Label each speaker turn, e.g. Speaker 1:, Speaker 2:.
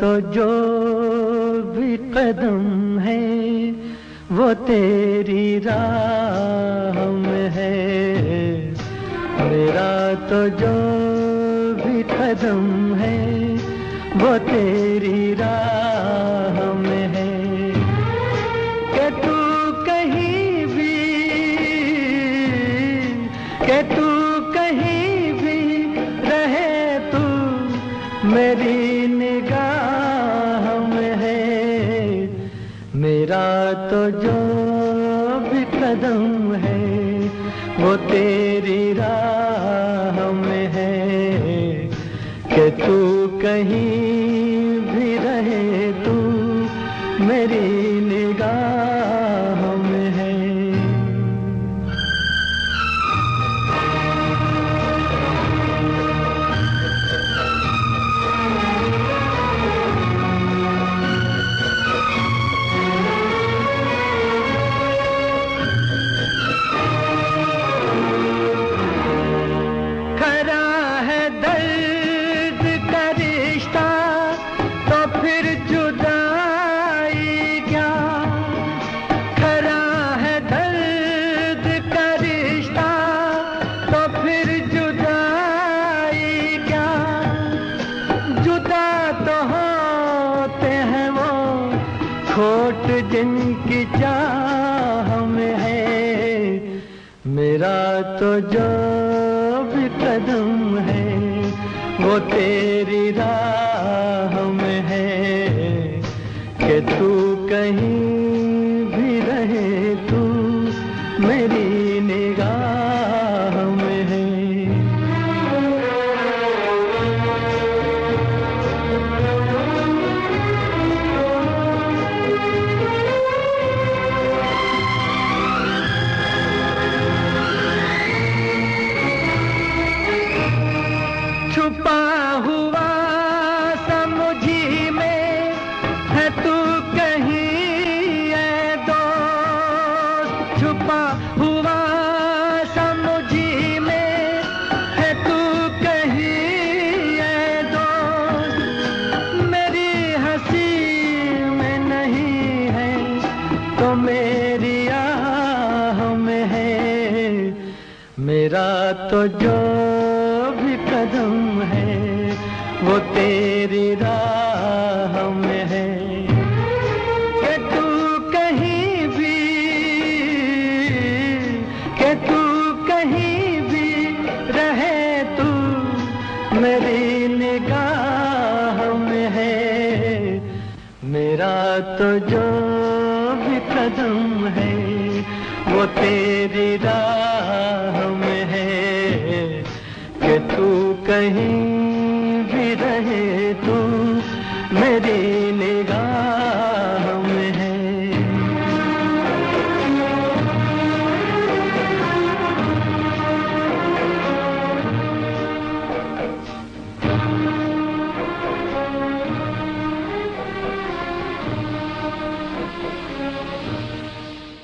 Speaker 1: تو جو بھی قدم ہے، وہ تیری راہ میں ہے۔ میرا تو جو بھی قدم ہے، وہ تیری راہ میں ہے۔ کہ تو کہیں بھی، کہ تو کہیں میری نگاہ میں ہے میرا تو جو بھی قدم ہے، وہ تیری راہ میں ہے کہ تو کہیں بھی رہے تو میری کھوٹ جن کی چاہ میں ہے، میرا تو جو بھی قدم ہے، وہ تیری راہ میں ہے کہ تو کہیں بھی رہے تو میری ہوا سمجھی میں، ہے تو کہیں اے دوست، چھپا ہوا سمجھی میں، ہے تو کہیں اے دوست، میری ہنسی میں نہیں ہے، تو میری آہ میں ہے۔ میرا تو جو بھی قدم ہے وہ تیری راہ میں ہے۔ کہ تو کہیں بھی، کہ تو کہیں بھی رہے تو میری نگاہ میں ہے۔ میرا تو جو بھی قدم ہے، وہ تیری راہ میں ہے۔ کہ تو کہیں رہے تم میری